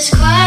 this quiet.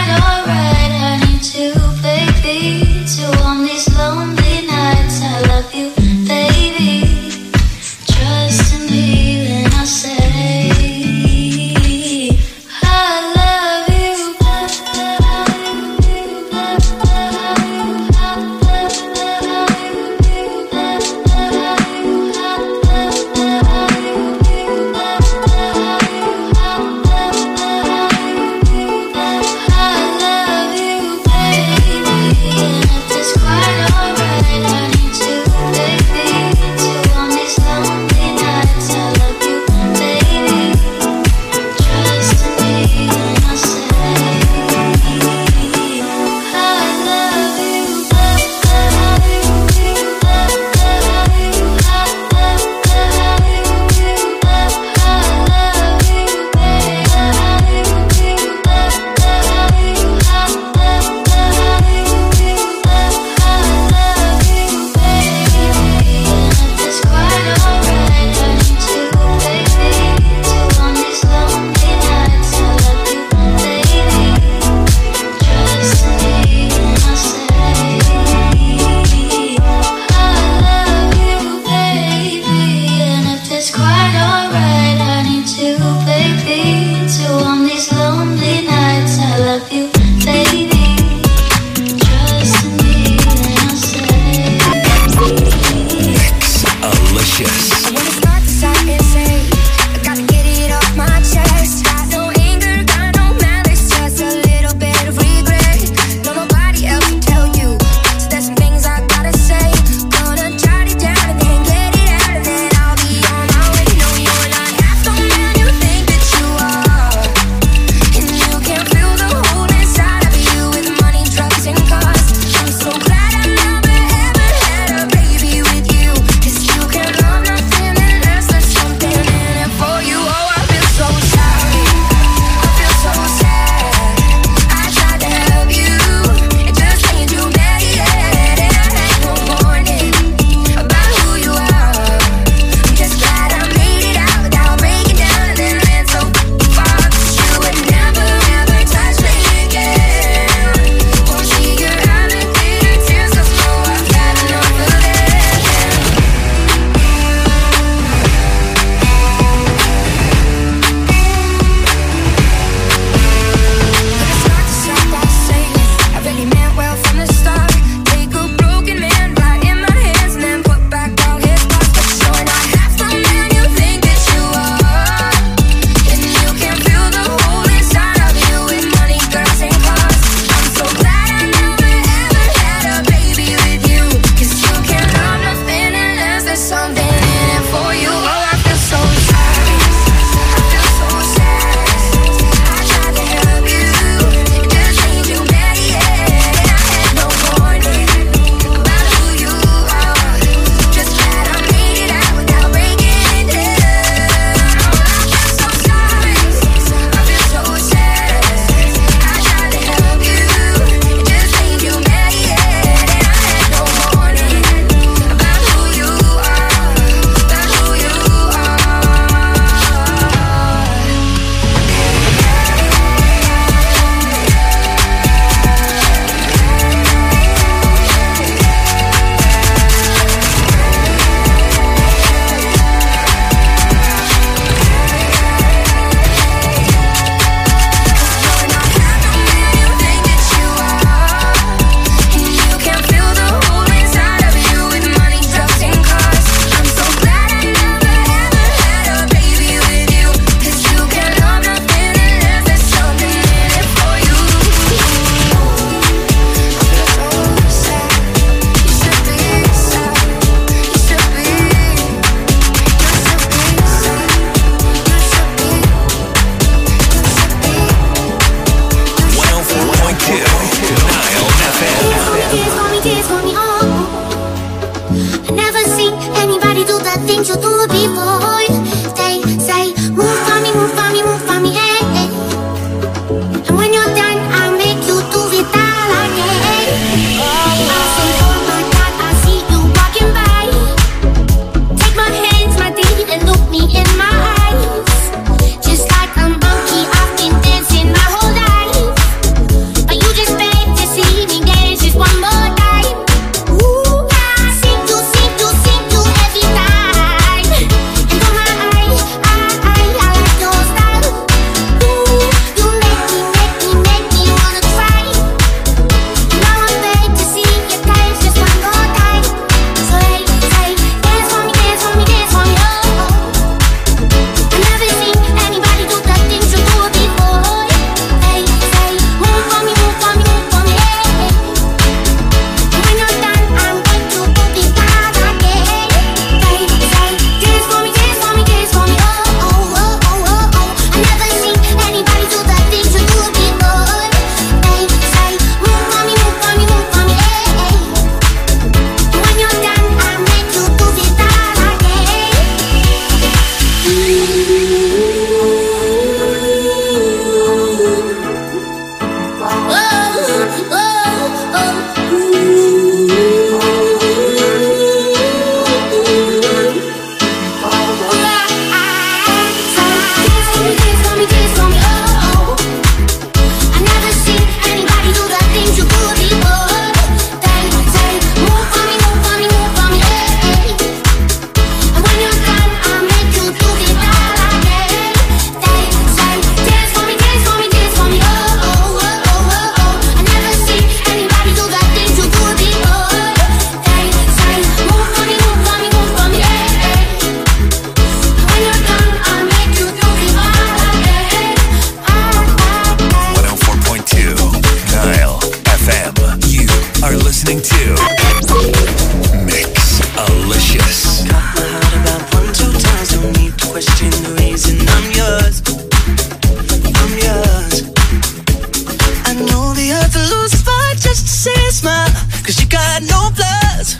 Got no flaws,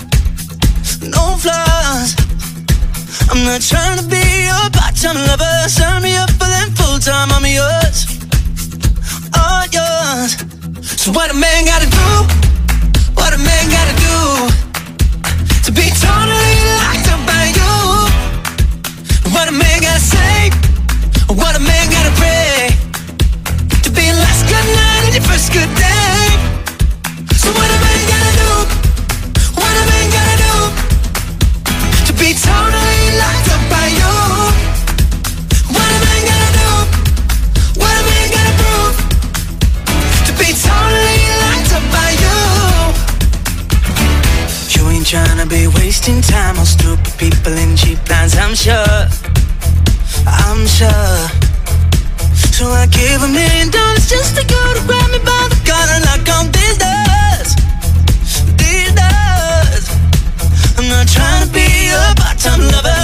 no flaws. I'm not trying to be your part-time lover. Sign me up for them full-time. I'm yours, all yours. So what a man gotta do? What a man gotta do wasting time on stupid people in cheap lines, I'm sure. I'm sure. So I give a million dollars just to go to grab me by the collar knock on these doors. These doors. I'm not trying to be a part-time lover.